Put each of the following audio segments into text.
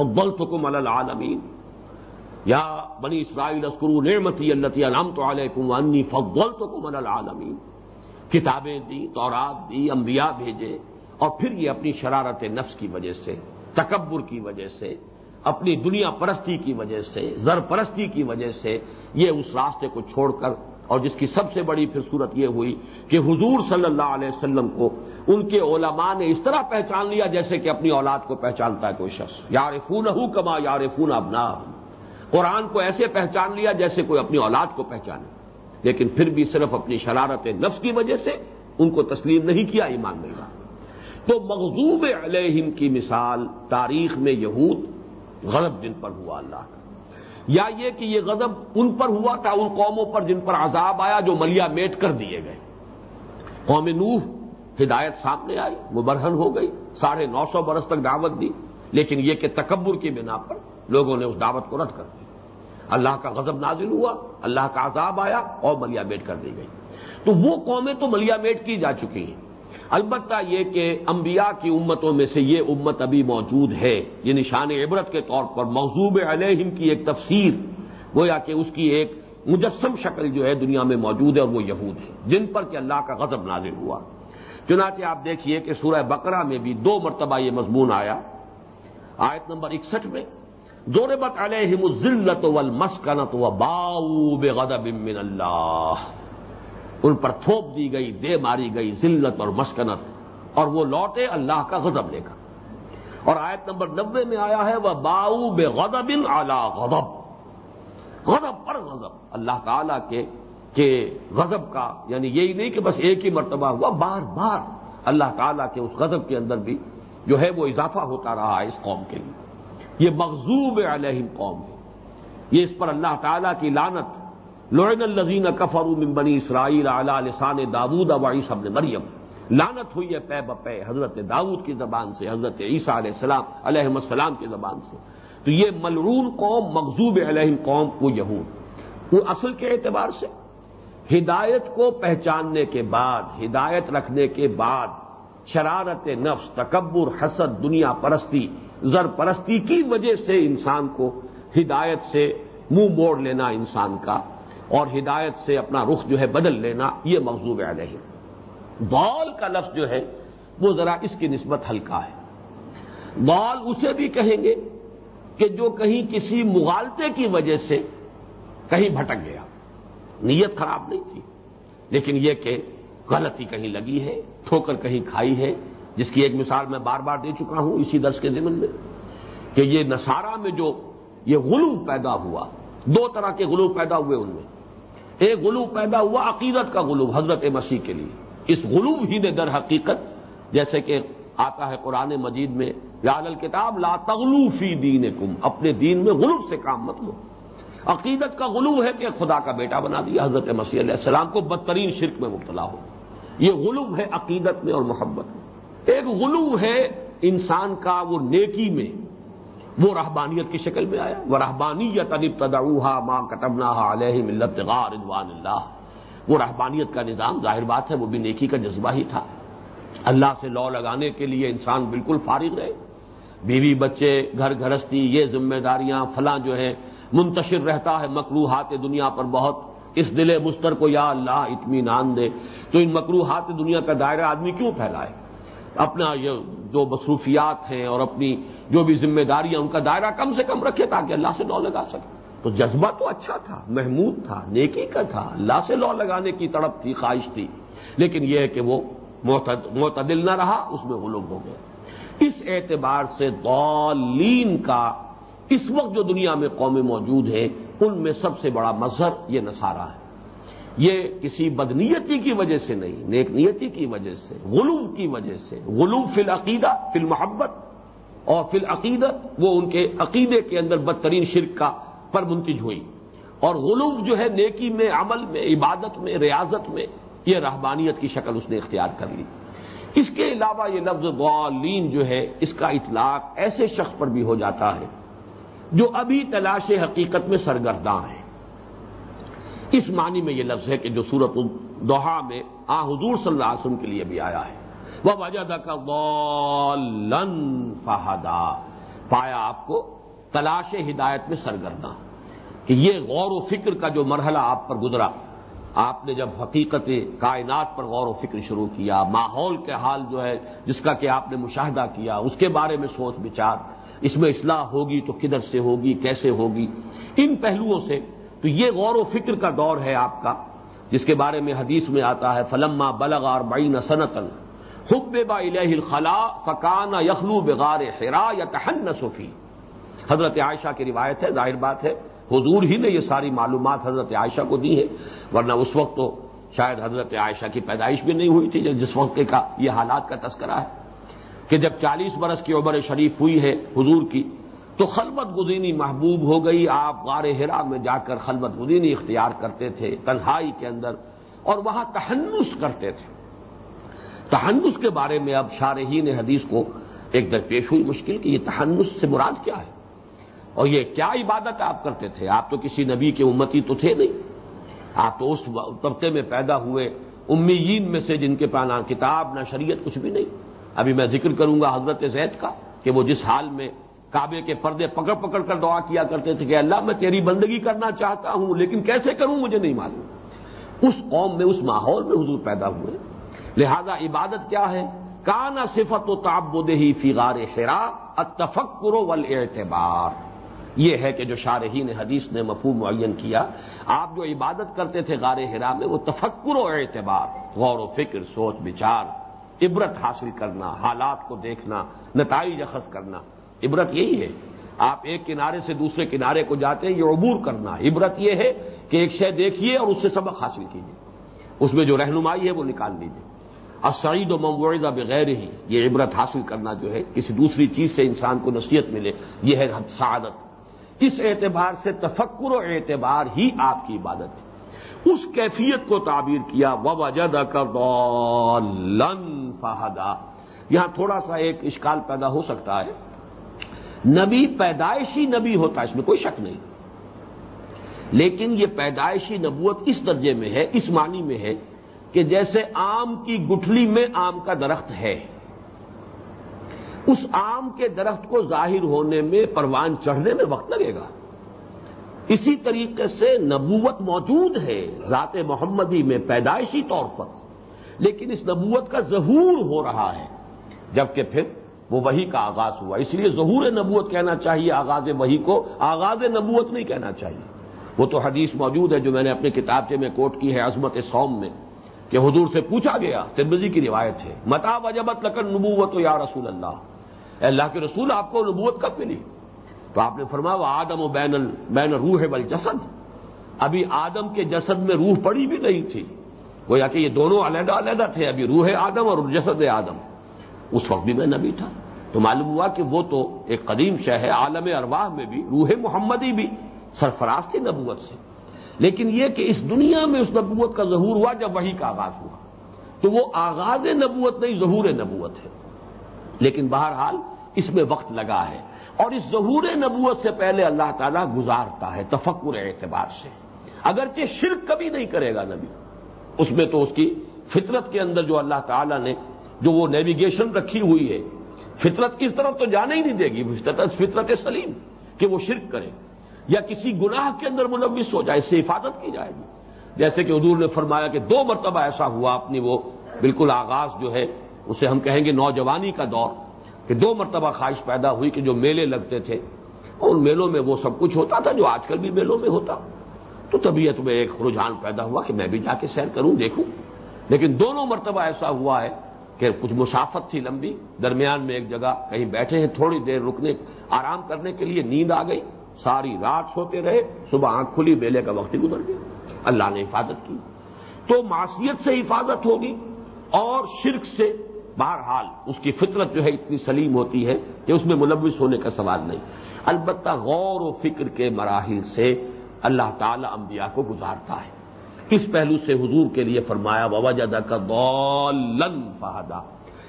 فبل تو کم العالمین یا بنی اسرائیل اسکرو نعمتی التی علام تو علیکم انی فضل تو العالمین کتابیں دی، تورات دی، انبیاء بھیجے، اور پھر یہ اپنی شرارت نفس کی وجہ سے، تکبر کی وجہ سے، اپنی دنیا پرستی کی وجہ سے زر پرستی کی وجہ سے، یہ اس راستے کو چھوڑ کر اور جس کی سب سے بڑی پھر صورت یہ ہوئی کہ حضور صلی اللہ علیہ وسلم کو ان کے علماء نے اس طرح پہچان لیا جیسے کہ اپنی اولاد کو پہچانتا ہے کوئی شخص۔ یار فون ہوں کما یار فون ابنا قرآن کو ایسے پہچان لیا جیسے کوئی اپنی اولاد کو پہچانے۔ لیکن پھر بھی صرف اپنی شرارت نفس کی وجہ سے ان کو تسلیم نہیں کیا ایمان نہیں رہا۔ تو مغزوب علیہم کی مثال تاریخ میں یہود غضب جن پر ہوا اللہ کا۔ یا یہ کہ یہ غضب ان پر ہوا تھا، ان قوموں پر جن پر عذاب آیا جو ملیا میٹ کر دیے گئے۔ قوم نوح ہدایت سامنے آئی، وہ برہن ہو گئی، ساڑھے نو سو برس تک دعوت دی۔ لیکن یہ کہ تکبر کی بنا پر لوگوں نے اس دعوت کو رد کر دیا۔ اللہ کا غضب نازل ہوا، اللہ کا عذاب آیا اور ملیا میٹ کر دی گئی۔ تو وہ قومیں تو ملیا میٹ کی جا چکی ہیں۔ البتہ یہ کہ انبیاء کی امتوں میں سے یہ امت ابھی موجود ہے، یہ نشان عبرت کے طور پر موضوب علیہم کی ایک تفسیر، گویا کہ اس کی ایک مجسم شکل جو ہے دنیا میں موجود ہے اور وہ یہود ہے، جن پر کہ اللہ کا غضب نازل ہوا۔ چنانچہ آپ دیکھیے کہ سورہ بقرہ میں بھی دو مرتبہ یہ مضمون آیا۔ آیت نمبر اکسٹھ میں زوربت علیہم الزلت والمسکنت وباؤ بغضب من اللہ۔ ان پر تھوپ دی گئی، دے ماری گئی، ذلت اور مسکنت، اور وہ لوٹے اللہ کا غضب لے کر۔ اور آیت نمبر نبے میں آیا ہے وہ باؤ بے غدب ان غضب۔ غضب پر غضب۔ اللہ تعالی کے کہ غضب کا یعنی یہی نہیں کہ بس ایک ہی مرتبہ ہوا، بار بار اللہ تعالیٰ کے اس غضب کے اندر بھی جو ہے وہ اضافہ ہوتا رہا ہے اس قوم کے لیے۔ یہ مغزوب علیہم قوم ہے۔ یہ اس پر اللہ تعالیٰ کی لانت لوئن الزین کفر من بنی اسرائیل اعلی لسان داود ابائی سب مریم. لانت ہوئی ہے پے بپے حضرت داود کی زبان سے، حضرت عیسیٰ علیہ السلام علیہ السلام کی زبان سے. تو یہ ملرون قوم مغزوب علیہ قوم، وہ یہود. وہ اصل کے اعتبار سے ہدایت کو پہچاننے کے بعد، ہدایت رکھنے کے بعد شرارت نفس، تکبر، حسد، دنیا پرستی، زر پرستی کی وجہ سے انسان کو ہدایت سے منہ موڑ لینا انسان کا اور ہدایت سے اپنا رخ جو ہے بدل لینا یہ موضوع علیہ۔ بال کا لفظ جو ہے، وہ ذرا اس کی نسبت ہلکا ہے۔ بال اسے بھی کہیں گے کہ جو کہیں کسی مغالطے کی وجہ سے کہیں بھٹک گیا۔ نیت خراب نہیں تھی، لیکن یہ کہ غلطی کہیں لگی ہے، ٹھوکر کہیں کھائی ہے۔ جس کی ایک مثال میں بار بار دے چکا ہوں اسی درس کے ذمن میں، کہ یہ نصارہ میں جو یہ غلو پیدا ہوا، دو طرح کے غلو پیدا ہوئے ان میں۔ ایک غلو پیدا ہوا عقیدت کا غلو حضرت مسیح کے لیے۔ اس غلو ہی نے در حقیقت جیسے کہ آتا ہے قرآن مجید میں، یا الکتاب، لا تغلو فی دین کم اپنے دین میں غلو سے کام مت لو۔ عقیدت کا غلو ہے کہ خدا کا بیٹا بنا دیا حضرت مسیح علیہ السلام کو بدترین شرک میں مبتلا ہو۔ یہ غلو ہے عقیدت میں اور محبت میں۔ ایک غلو ہے انسان کا وہ نیکی میں۔ وہ رحبانیت کی شکل میں آیا۔ وہ رحبانیت انب تدعوہا ماں کتبنا علیہ ملت غار ادوان اللہ وہ رحبانیت کا نظام ظاہر بات ہے، وہ بھی نیکی کا جذبہ ہی تھا۔ اللہ سے لو لگانے کے لیے انسان بالکل فارغ رہے۔ بیوی بچے، گھر گھرستی، یہ ذمہ داریاں، فلاں جو ہے، منتشر رہتا ہے مکروحات دنیا پر بہت۔ اس دل مستر کو یا اللہ اطمینان دے۔ تو ان مکروحات دنیا کا دائرہ آدمی کیوں پھیلائے؟ اپنا یہ جو مصروفیات ہیں اور اپنی جو بھی ذمہ داریاں ان کا دائرہ کم سے کم رکھے تاکہ اللہ سے لو لگا سکے۔ تو جذبہ تو اچھا تھا، محمود تھا، نیکی کا تھا، اللہ سے لو لگانے کی تڑپ تھی، خواہش تھی۔ لیکن یہ ہے کہ وہ معتدل نہ رہا، اس میں غلوب ہو گیا۔ اس اعتبار سے دولین کا اس وقت جو دنیا میں قومیں موجود ہیں، ان میں سب سے بڑا مذہب یہ نصارہ ہے۔ یہ کسی بدنیتی کی وجہ سے نہیں، نیک نیتی کی وجہ سے غلوف کی وجہ سے۔ غلوف فی العقیدہ، فی المحبت۔ اور فی العقیدت وہ ان کے عقیدے کے اندر بدترین شرک کا پر منتج ہوئی۔ اور غلوف جو ہے نیکی میں، عمل میں، عبادت میں، ریاضت میں، یہ رحبانیت کی شکل اس نے اختیار کر لی۔ اس کے علاوہ یہ لفظ غالین جو ہے، اس کا اطلاق ایسے شخص پر بھی ہو جاتا ہے جو ابھی تلاش حقیقت میں سرگرداں ہے۔ اس معنی میں یہ لفظ ہے کہ جو سورت دوحا میں آ حضور صلی اللہ علیہ وسلم کے لیے بھی آیا ہے۔ وہ وجہ کا غالن فہدا پایا آپ کو تلاش ہدایت میں سرگرداں۔ کہ یہ غور و فکر کا جو مرحلہ آپ پر گزرا، آپ نے جب حقیقت کائنات پر غور و فکر شروع کیا، ماحول کے حال جو ہے، جس کا کہ آپ نے مشاہدہ کیا، اس کے بارے میں سوچ بچار، اس میں اصلاح ہوگی تو کدھر سے ہوگی، کیسے ہوگی؟ ان پہلوؤں سے تو یہ غور و فکر کا دور ہے آپ کا، جس کے بارے میں حدیث میں آتا ہے، فلما بلغار بین سنتن حب با الخلا فکان یخلو بغار حرا یا تہن صفی حضرت عائشہ کی روایت ہے، ظاہر بات ہے، حضور ہی نے یہ ساری معلومات حضرت عائشہ کو دی ہے ورنہ اس وقت تو شاید حضرت عائشہ کی پیدائش بھی نہیں ہوئی تھی جس وقت کا یہ حالات کا تذکرہ ہے کہ جب چالیس برس کی عمر شریف ہوئی ہے حضور کی تو خلبت گزینی محبوب ہو گئی۔ آپ غار ہرا میں جا کر خلبت گزینی اختیار کرتے تھے، تنہائی کے اندر، اور وہاں تہنس کرتے تھے۔ تہنس کے بارے میں اب شارحین حدیث کو ایک درپیش ہوئی مشکل کہ یہ تہنس سے مراد کیا ہے؟ اور یہ کیا عبادت آپ کرتے تھے؟ آپ تو کسی نبی کے امتی تو تھے نہیں۔ آپ تو اس طبقے میں پیدا ہوئے امیین میں سے جن کے پاس نہ کتاب، نہ شریعت، کچھ بھی نہیں۔ ابھی میں ذکر کروں گا حضرت زید کا کہ وہ جس حال میں کعبے کے پردے پکڑ پکڑ کر دعا کیا کرتے تھے کہ اللہ میں تیری بندگی کرنا چاہتا ہوں، لیکن کیسے کروں مجھے نہیں معلوم۔ اس قوم میں، اس ماحول میں حضور پیدا ہوئے۔ لہذا عبادت کیا ہے؟ کانا صفت و تعبد ہی فیغار خرا اتفکر ول اعتبار یہ ہے کہ جو شارحین حدیث نے مفہوم معین کیا، آپ جو عبادت کرتے تھے غار ہرا میں، وہ تفکر و اعتبار، غور و فکر، سوچ، بچار، عبرت حاصل کرنا، حالات کو دیکھنا، نتائج اخذ کرنا۔ عبرت یہی ہے۔ آپ ایک کنارے سے دوسرے کنارے کو جاتے ہیں، یہ عبور کرنا عبرت یہ ہے کہ ایک شے دیکھیے اور اس سے سبق حاصل کیجیے۔ اس میں جو رہنمائی ہے وہ نکال لیجیے۔ اسعید و مموعدہ بغیر ہی یہ عبرت حاصل کرنا جو ہے، کسی دوسری چیز سے انسان کو نصیحت ملے، یہ ہے سعادت۔ اس اعتبار سے تفکر و اعتبار ہی آپ کی عبادت ہے۔ اس کیفیت کو تعبیر کیا وجد کر فہدا۔ یہاں تھوڑا سا ایک اشکال پیدا ہو سکتا ہے۔ نبی پیدائشی نبی ہوتا ہے، اس میں کوئی شک نہیں۔ لیکن یہ پیدائشی نبوت اس درجے میں ہے، اس معنی میں ہے کہ جیسے آم کی گٹھلی میں آم کا درخت ہے۔ اس آم کے درخت کو ظاہر ہونے میں، پروان چڑھنے میں وقت لگے گا۔ اسی طریقے سے نبوت موجود ہے ذات محمدی میں پیدائشی طور پر، لیکن اس نبوت کا ظہور ہو رہا ہے۔ جبکہ پھر وہ وہی کا آغاز ہوا۔ اس لیے ظہور نبوت کہنا چاہیے، آغاز وہی کو، آغاز نبوت نہیں کہنا چاہیے۔ وہ تو حدیث موجود ہے جو میں نے اپنے کتاب میں کوٹ کی ہے عظمت سوم میں، کہ حضور سے پوچھا گیا تربزی کی روایت ہے متا وجبت لکن نبوت یا رسول اللہ؟ اے اللہ کے رسول، آپ کو نبوت کب ملی؟ تو آپ نے فرمایا، وہ آدم و بین بین روح بل جسد ابھی آدم کے جسد میں روح پڑی بھی نہیں تھی۔ گویا کہ یہ دونوں علیحدہ علیحدہ تھے، ابھی روح آدم اور جسد آدم۔ اس وقت بھی میں نبی تھا۔ تو معلوم ہوا کہ وہ تو ایک قدیم شہ ہے، عالم ارواح میں بھی، روح محمدی بھی، سرفراز تھی نبوت سے۔ لیکن یہ کہ اس دنیا میں اس نبوت کا ظہور ہوا جب وہی کا آغاز ہوا۔ تو وہ آغاز نبوت نہیں، ظہور نبوت ہے۔ لیکن بہرحال اس میں وقت لگا ہے۔ اور اس ظہور نبوت سے پہلے اللہ تعالیٰ گزارتا ہے تفکر اعتبار سے۔ اگرچہ شرک کبھی نہیں کرے گا نبی، اس میں تو اس کی فطرت کے اندر جو اللہ تعالیٰ نے جو وہ نیویگیشن رکھی ہوئی ہے، فطرت کی طرف تو جانے ہی نہیں دے گی، فطرت فطرت سلیم، کہ وہ شرک کرے۔ یا کسی گناہ کے اندر ملوث ہو جائے، اس سے حفاظت کی جائے گی۔ جیسے کہ حضور نے فرمایا کہ دو مرتبہ ایسا ہوا، اپنی وہ بالکل آغاز جو ہے، اسے ہم کہیں گے نوجوانی کا دور، کہ دو مرتبہ خواہش پیدا ہوئی کہ جو میلے لگتے تھے ان میلوں میں وہ سب کچھ ہوتا تھا جو آج کل بھی میلوں میں ہوتا۔ تو طبیعت میں ایک رجحان پیدا ہوا کہ میں بھی جا کے سیر کروں، دیکھوں۔ لیکن دونوں مرتبہ ایسا ہوا ہے کہ کچھ مسافت تھی لمبی، درمیان میں ایک جگہ کہیں بیٹھے ہیں، تھوڑی دیر رکنے، آرام کرنے کے لیے نیند آ گئی، ساری رات سوتے رہے، صبح آنکھ کھلی، بیلے کا وقت ہی گزر گیا۔ اللہ نے حفاظت کی۔ تو معاشیت سے حفاظت ہوگی اور شرک سے بہرحال اس کی فطرت جو ہے اتنی سلیم ہوتی ہے کہ اس میں ملوث ہونے کا سوال نہیں۔ البتہ غور و فکر کے مراحل سے اللہ تعالی انبیاء کو گزارتا ہے۔ اس پہلو سے حضور کے لیے فرمایا بابا جادہ کا دولن فہدا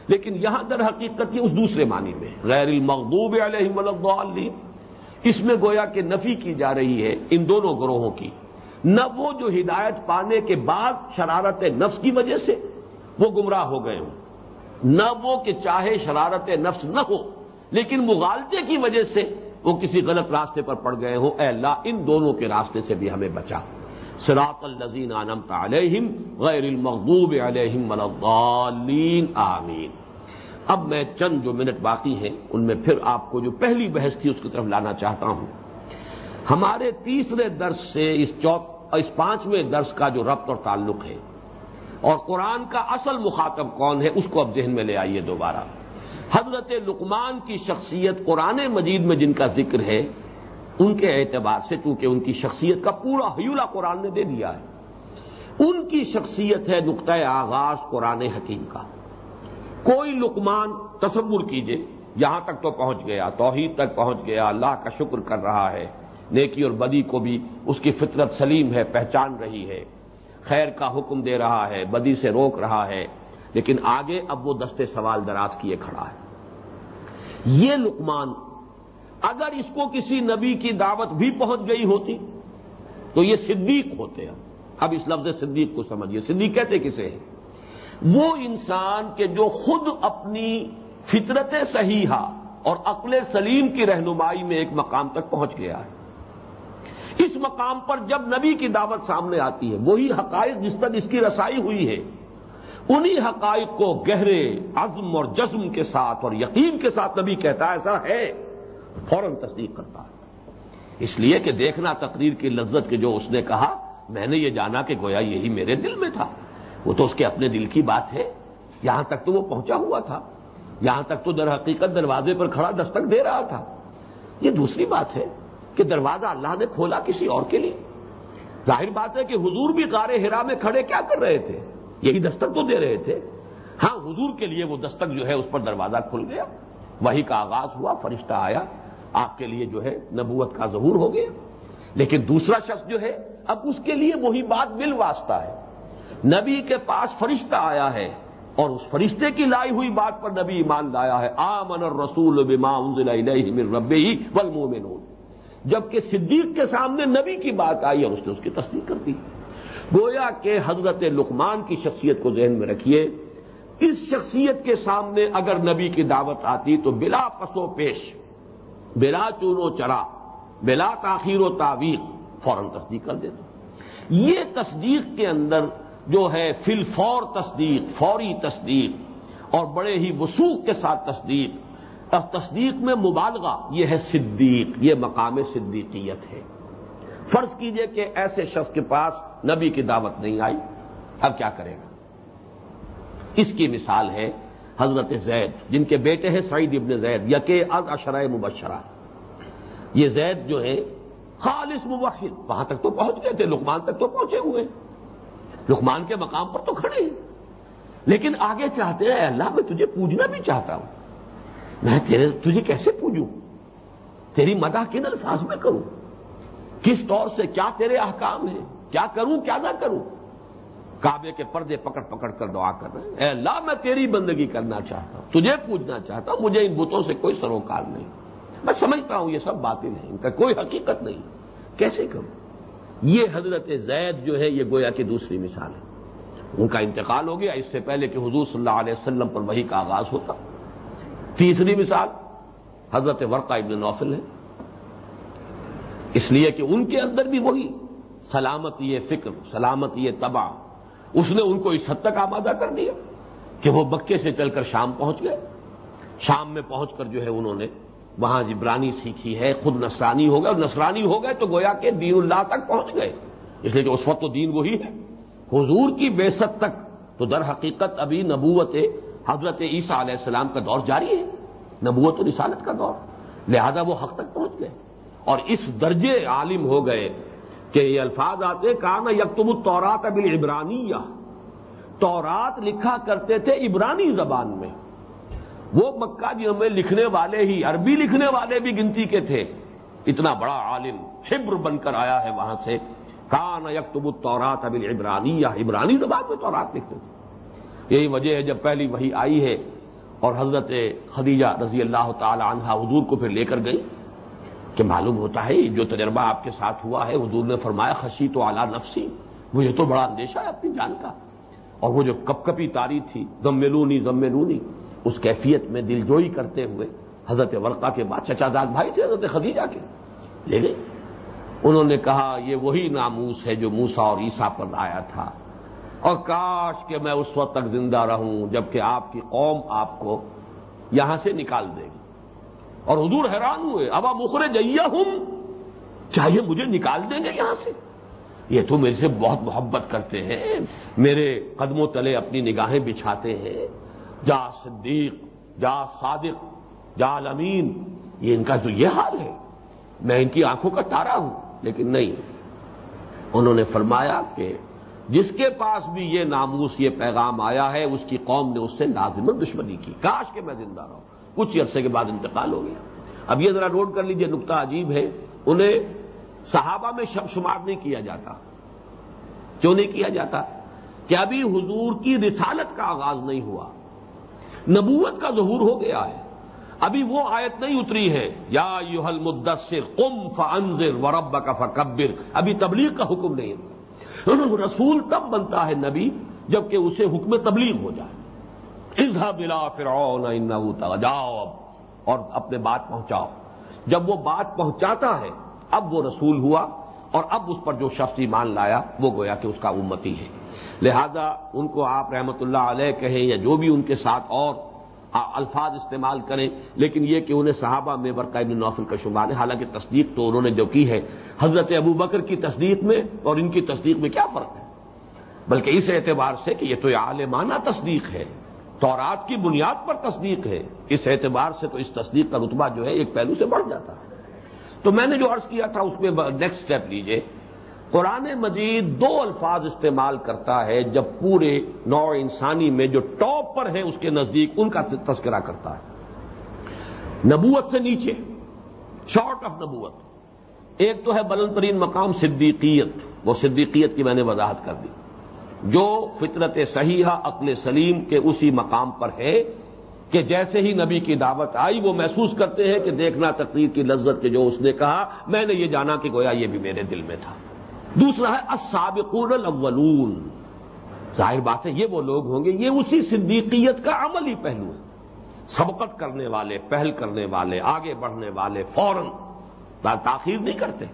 لیکن یہاں در حقیقت یہ اس دوسرے معنی میں غیر المغضوب علیہ الضالین۔ اس میں گویا کہ نفی کی جا رہی ہے ان دونوں گروہوں کی۔ نہ وہ جو ہدایت پانے کے بعد شرارت نفس کی وجہ سے وہ گمراہ ہو گئے ہوں۔ نہ وہ کہ چاہے شرارت نفس نہ ہو، لیکن مغالطے کی وجہ سے وہ کسی غلط راستے پر پڑ گئے ہوں۔ اے اللہ، ان دونوں کے راستے سے بھی ہمیں بچا۔ سراط الزین عالم علیہم غیر المغضوب علیہم الضالین، آمین۔ اب میں چند جو منٹ باقی ہیں، ان میں پھر آپ کو جو پہلی بحث تھی اس کی طرف لانا چاہتا ہوں۔ ہمارے تیسرے درس سے اس چوتھ اس پانچویں درس کا جو ربط اور تعلق ہے، اور قرآن کا اصل مخاطب کون ہے، اس کو اب ذہن میں لے آئیے دوبارہ۔ حضرت لقمان کی شخصیت قرآن مجید میں جن کا ذکر ہے ان کے اعتبار سے چونکہ ان کی شخصیت کا پورا حیولہ قرآن نے دے دیا ہے۔ ان کی شخصیت ہے نقطۂ آغاز قرآن حکیم کا۔ کوئی لقمان تصور کیجیے، یہاں تک تو پہنچ گیا، توحید تک پہنچ گیا، اللہ کا شکر کر رہا ہے۔ نیکی اور بدی کو بھی اس کی فطرت سلیم ہے، پہچان رہی ہے۔ خیر کا حکم دے رہا ہے، بدی سے روک رہا ہے، لیکن آگے اب وہ دستے سوال دراز کیے کھڑا ہے۔ یہ لقمان اگر اس کو کسی نبی کی دعوت بھی پہنچ گئی ہوتی، تو یہ صدیق ہوتے ہیں اب اس لفظ صدیق کو سمجھیے۔ صدیق کہتے کسے ہیں؟ وہ انسان کے جو خود اپنی فطرت صحیحہ اور عقل سلیم کی رہنمائی میں ایک مقام تک پہنچ گیا ہے۔ اس مقام پر جب نبی کی دعوت سامنے آتی ہے، وہی حقائق جس تک اس کی رسائی ہوئی ہے، انہی حقائق کو گہرے عزم اور جزم کے ساتھ اور یقین کے ساتھ نبی کہتا ہے ایسا ہے۔ فوراً تصدیق کرتا ہے۔ اس لیے کہ دیکھنا تقریر کی لذت کے جو اس نے کہا، میں نے یہ جانا کہ گویا یہی میرے دل میں تھا۔ وہ تو اس کے اپنے دل کی بات ہے۔ یہاں تک تو وہ پہنچا ہوا تھا۔ یہاں تک تو در حقیقت دروازے پر کھڑا دستک دے رہا تھا۔ یہ دوسری بات ہے کہ دروازہ اللہ نے کھولا کسی اور کے لیے۔ ظاہر بات ہے کہ حضور بھی کار ہرا میں کھڑے کیا کر رہے تھے؟ یہی دستک تو دے رہے تھے۔ ہاں حضور کے لیے وہ دستک جو ہے، اس پر دروازہ کھل گیا۔ وہی کا آغاز ہوا، فرشتہ آیا۔ آپ کے لیے جو ہے نبوت کا ظہور ہو گیا۔ لیکن دوسرا شخص جو ہے، اب اس کے لیے وہی بات مل واسطہ ہے۔ نبی کے پاس فرشتہ آیا ہے اور اس فرشتے کی لائی ہوئی بات پر نبی ایمان لایا ہے۔ آمن الرسول بما انزل الیہ من ربہ والمؤمنون۔ جبکہ صدیق کے سامنے نبی کی بات آئی اور اس نے اس کی تصدیق کر دی۔ گویا کہ حضرت لقمان کی شخصیت کو ذہن میں رکھیے، اس شخصیت کے سامنے اگر نبی کی دعوت آتی تو بلا پسو پیش بلا چون و چرا، بلا تاخیر و تعویق، فوراً تصدیق کر دیتا۔ یہ تصدیق کے اندر جو ہے فل فور تصدیق، فوری تصدیق اور بڑے ہی وسوخ کے ساتھ تصدیق۔ تصدیق میں مبالغہ، یہ ہے صدیق، یہ مقام صدیقیت ہے۔ فرض کیجیے کہ ایسے شخص کے پاس نبی کی دعوت نہیں آئی، اب کیا کرے گا؟ اس کی مثال ہے حضرت زید، جن کے بیٹے ہیں سعید ابن زید، یا کہ از اشرائے مبشرہ۔ یہ زید جو ہے خالص مبحد وہاں تک تو پہنچ گئے تھے لکمان تک تو پہنچے ہوئے۔ لکمان کے مقام پر تو کھڑے ہیں۔ لیکن آگے چاہتے ہیں اللہ، میں تجھے پوجنا بھی چاہتا ہوں۔ میں تیرے، تجھے کیسے پوجوں؟ تیری مداح کن الفاظ میں کروں؟ کس طور سے کیا تیرے احکام ہیں؟ کیا کروں، کیا نہ کروں؟ کعبے کے پردے پکڑ پکڑ کر دعا کر رہے ہیں۔ اے اللہ، میں تیری بندگی کرنا چاہتا ہوں، تجھے پوچھنا چاہتا ہوں، مجھے ان بتوں سے کوئی سروکار نہیں۔ میں سمجھتا ہوں یہ سب باتیں نہیں ان کا کوئی حقیقت نہیں۔ کیسے کروں؟ یہ حضرت زید جو ہے، یہ گویا کی دوسری مثال ہے۔ ان کا انتقال ہو گیا، اس سے پہلے کہ حضور صلی اللہ علیہ وسلم پر وہی کا آغاز ہوتا۔ تیسری مثال، حضرت ورقہ ابن نوفل ہے۔ اس لیے کہ ان کے اندر بھی وہی سلامت یہ فکر، سلامت یہ تباہ اس نے ان کو اس حد تک آمادہ کر دیا کہ وہ مکے سے چل کر شام پہنچ گئے۔ شام میں پہنچ کر جو ہے انہوں نے وہاں جبرانی سیکھی ہے، خود نسرانی ہو گئے۔ اور نسرانی ہو گئے تو گویا کہ دین اللہ تک پہنچ گئے۔ اس لیے کہ اس وقت تو دین وہی ہے۔ حضور کی بے تک تو در حقیقت ابھی نبوت حضرت عیسیٰ علیہ السلام کا دور جاری ہے۔ نبوت و رسالت کا دور۔ لہذا وہ حق تک پہنچ گئے۔ اور اس درجے عالم ہو گئے کہ یہ الفاظ آتے کہا یکتم التورات ابل عبرانی تورات لکھا کرتے تھے عبرانی زبان میں۔ وہ مکہ جی ہمیں لکھنے والے ہی، عربی لکھنے والے بھی گنتی کے تھے۔ اتنا بڑا عالم حبر بن کر آیا ہے وہاں سے۔ کان یکتب التورات ابل عبرانی عبرانی زبان میں تورات لکھتے تھے۔ یہی وجہ ہے جب پہلی وہی آئی ہے اور حضرت خدیجہ رضی اللہ تعالی عنہ حضور کو پھر لے کر گئی کہ معلوم ہوتا ہے جو تجربہ آپ کے ساتھ ہوا ہے، حضور نے فرمایا، خشی تو اعلیٰ نفسی۔ مجھے تو بڑا اندیشہ ہے اپنی جان کا۔ اور وہ جو کپ کپی تاری تھی زملونی زملونی اس کیفیت میں دل جوئی کرتے ہوئے، حضرت ورقا کے بعد چچا داد بھائی تھے، حضرت خدیجہ کے۔ لے گئے۔ انہوں نے کہا، یہ وہی ناموس ہے جو موسا اور عیسا پر آیا تھا۔ اور کاش کہ میں اس وقت تک زندہ رہوں، جبکہ آپ کی قوم آپ کو یہاں سے نکال دے گی۔ اور حضور حیران ہوئے اب آپ مخرے جیا ہوں چاہیے مجھے نکال دیں گے یہاں سے؟ یہ تو میرے سے بہت محبت کرتے ہیں، میرے قدموں تلے اپنی نگاہیں بچھاتے ہیں۔ جا صدیق، جا صادق، جا امین یہ ان کا تو یہ حال ہے، میں ان کی آنکھوں کا تارا ہوں، لیکن نہیں۔ انہوں نے فرمایا کہ جس کے پاس بھی یہ ناموس یہ پیغام آیا ہے، اس کی قوم نے اس سے لازمن دشمنی کی۔ کاش کہ میں زندہ رہوں۔ کچھ عرصے کے بعد انتقال ہو گیا۔ اب یہ ذرا نوٹ کر لیجیے، نقطہ عجیب ہے۔ انہیں صحابہ میں شب شمار نہیں کیا جاتا۔ کیوں نہیں کیا جاتا؟ کہ ابھی حضور کی رسالت کا آغاز نہیں ہوا۔ نبوت کا ظہور ہو گیا ہے۔ ابھی وہ آیت نہیں اتری ہے، یا یو حل مدثر کم فنزر ورب کا فکبر۔ ابھی تبلیغ کا حکم نہیں رسول تب بنتا ہے نبی، جبکہ اسے حکم تبلیغ ہو جائے۔ اظہ بلا فرعون جاؤ اب اور اپنے بات پہنچاؤ۔ جب وہ بات پہنچاتا ہے، اب وہ رسول ہوا، اور اب اس پر جو شخص ایمان لایا، وہ گویا کہ اس کا امتی ہے۔ لہذا ان کو آپ رحمت اللہ علیہ کہیں یا جو بھی ان کے ساتھ اور الفاظ استعمال کریں، لیکن یہ کہ انہیں صحابہ میں برقع ابن نوفل کا شمار ہے۔ حالانکہ تصدیق تو انہوں نے جو کی ہے، حضرت ابو بکر کی تصدیق میں، اور ان کی تصدیق میں کیا فرق ہے؟ بلکہ اس اعتبار سے کہ یہ تو عالمانہ تصدیق ہے۔ تورات کی بنیاد پر تصدیق ہے۔ اس اعتبار سے تو اس تصدیق کا رتبہ جو ہے ایک پہلو سے بڑھ جاتا ہے۔ تو میں نے جو عرض کیا تھا اس میں نیکسٹ اسٹیپ لیجیے۔ قرآن مجید دو الفاظ استعمال کرتا ہے جب پورے نو انسانی میں جو ٹاپ پر ہیں اس کے نزدیک ان کا تذکرہ کرتا ہے۔ نبوت سے نیچے شارٹ آف نبوت۔ ایک تو ہے بلند ترین مقام صدیقیت۔ وہ صدیقیت کی میں نے وضاحت کر دی۔ جو فطرت صحیحہ عقل سلیم کے اسی مقام پر ہے کہ جیسے ہی نبی کی دعوت آئی، وہ محسوس کرتے ہیں کہ دیکھنا تقریر کی لذت کے جو اس نے کہا، میں نے یہ جانا کہ گویا یہ بھی میرے دل میں تھا۔ دوسرا ہے، السابقون الاولون۔ ظاہر بات ہے، یہ وہ لوگ ہوں گے، یہ اسی صدیقیت کا عملی پہلو ہے۔ سبقت کرنے والے، پہل کرنے والے، آگے بڑھنے والے، فوراً تاخیر نہیں کرتے۔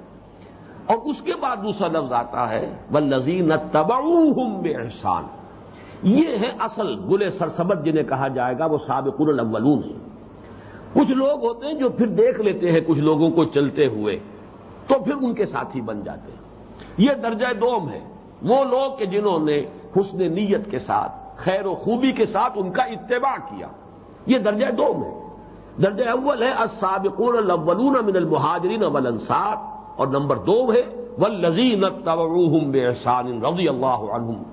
اور اس کے بعد دوسرا لفظ آتا ہے وہ نظین تباؤ بے احسان یہ ہے اصل گلے سرسبت جنہیں کہا جائے گا، وہ سابقون الاولون ہیں۔ کچھ لوگ ہوتے ہیں جو پھر دیکھ لیتے ہیں کچھ لوگوں کو چلتے ہوئے، تو پھر ان کے ساتھی بن جاتے ہیں۔ یہ درجہ دوم ہے۔ وہ لوگ کہ جنہوں نے حسن نیت کے ساتھ، خیر و خوبی کے ساتھ ان کا اتباع کیا۔ یہ درجہ دوم ہے۔ درجہ اول ہے، السابقون الاولون من المہاجرین والانصار۔ اور نمبر دو ہے والذین اتبعوہم باحسان رضی اللہ عنہم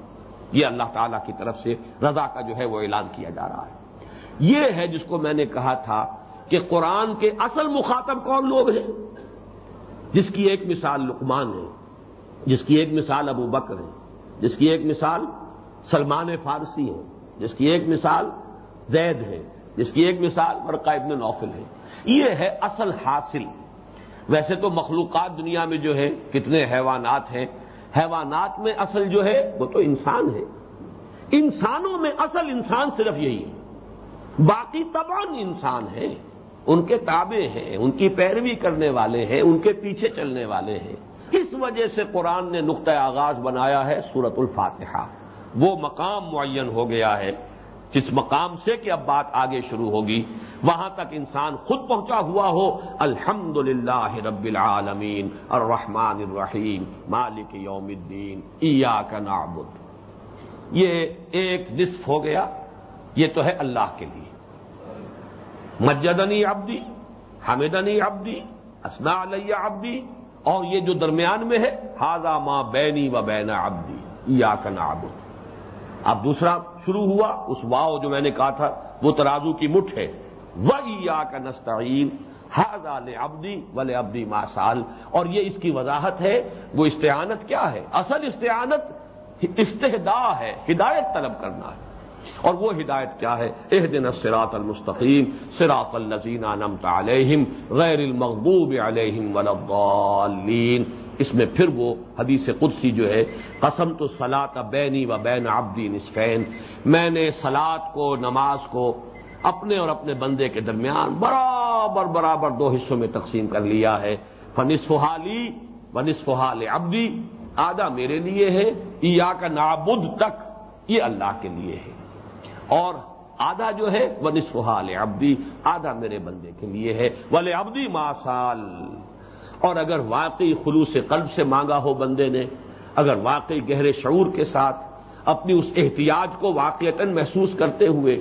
یہ اللہ تعالی کی طرف سے رضا کا جو ہے وہ اعلان کیا جا رہا ہے۔ یہ ہے جس کو میں نے کہا تھا کہ قرآن کے اصل مخاطب کون لوگ ہیں؟ جس کی ایک مثال لقمان ہے، جس کی ایک مثال ابو بکر ہے، جس کی ایک مثال سلمان فارسی ہے، جس کی ایک مثال زید ہے، جس کی ایک مثال برقا ابن نوفل ہے۔ یہ ہے اصل حاصل۔ ویسے تو مخلوقات دنیا میں جو ہے کتنے حیوانات ہیں۔ حیوانات میں اصل جو ہے، وہ تو انسان ہے۔ انسانوں میں اصل انسان صرف یہی ہے۔ باقی تمام انسان ہیں۔ ان کے تابع ہیں، ان کی پیروی کرنے والے ہیں، ان کے پیچھے چلنے والے ہیں۔ اس وجہ سے قرآن نے نقطۂ آغاز بنایا ہے سورت الفاتحہ۔ وہ مقام معین ہو گیا ہے۔ جس مقام سے کہ اب بات آگے شروع ہوگی، وہاں تک انسان خود پہنچا ہوا ہو الحمد للہ رب العالمین، الرحمن الرحیم، مالک یوم الدین ایا کا یہ ایک نصف ہو گیا، یہ تو ہے اللہ کے لیے۔ مجدنی عبدی، حمدنی عبدی اسنا علیہ عبدی، اور یہ جو درمیان میں ہے ہاضا ماں بینی و بینا ابدی یا کا ناب اب دوسرا شروع ہوا، اس واؤ جو میں نے کہا تھا، وہ ترازو کی مٹھ ہے۔ وہ کا نستعین ہاضا لے ابدی ولے ابدی ماسال اور یہ اس کی وضاحت ہے، وہ استعانت کیا ہے؟ اصل استعانت استحدا ہے، ہدایت طلب کرنا ہے۔ اور وہ ہدایت کیا ہے؟ اح دن سراط المستقیم سراط الزین نمتا علیہم، غیر المغبوب علیہم ولین اس میں پھر وہ حدیث قدسی جو ہے، قسم تو سلاط بینی و بین عبدی نسفین میں نے سلاد کو، نماز کو اپنے اور اپنے بندے کے درمیان برابر برابر دو حصوں میں تقسیم کر لیا ہے۔ فنصف حالی و نصف حال ابدی آدھا میرے لیے ہے ایا کا نابد تک۔ یہ اللہ کے لیے ہے۔ اور آدھا جو ہے وہ نصف حال ابدی آدھا میرے بندے کے لیے ہے۔ ولے ابدی ماسال اور اگر واقعی خلوص قلب سے مانگا ہو بندے نے، اگر واقعی گہرے شعور کے ساتھ اپنی اس احتیاج کو واقعتاً محسوس کرتے ہوئے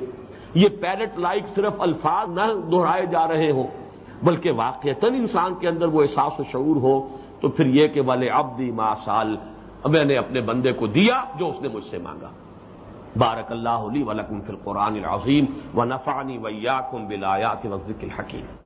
یہ پیرٹ لائک صرف الفاظ نہ دہرائے جا رہے ہوں، بلکہ واقعتاً انسان کے اندر وہ احساس و شعور ہو، تو پھر یہ کہ والے ابدی ما سال، میں نے اپنے بندے کو دیا جو اس نے مجھ سے مانگا۔ بارک اللہ علی ولکم فی القرآن العظیم و نفانی ویا کم بلایات وزق الحکیم۔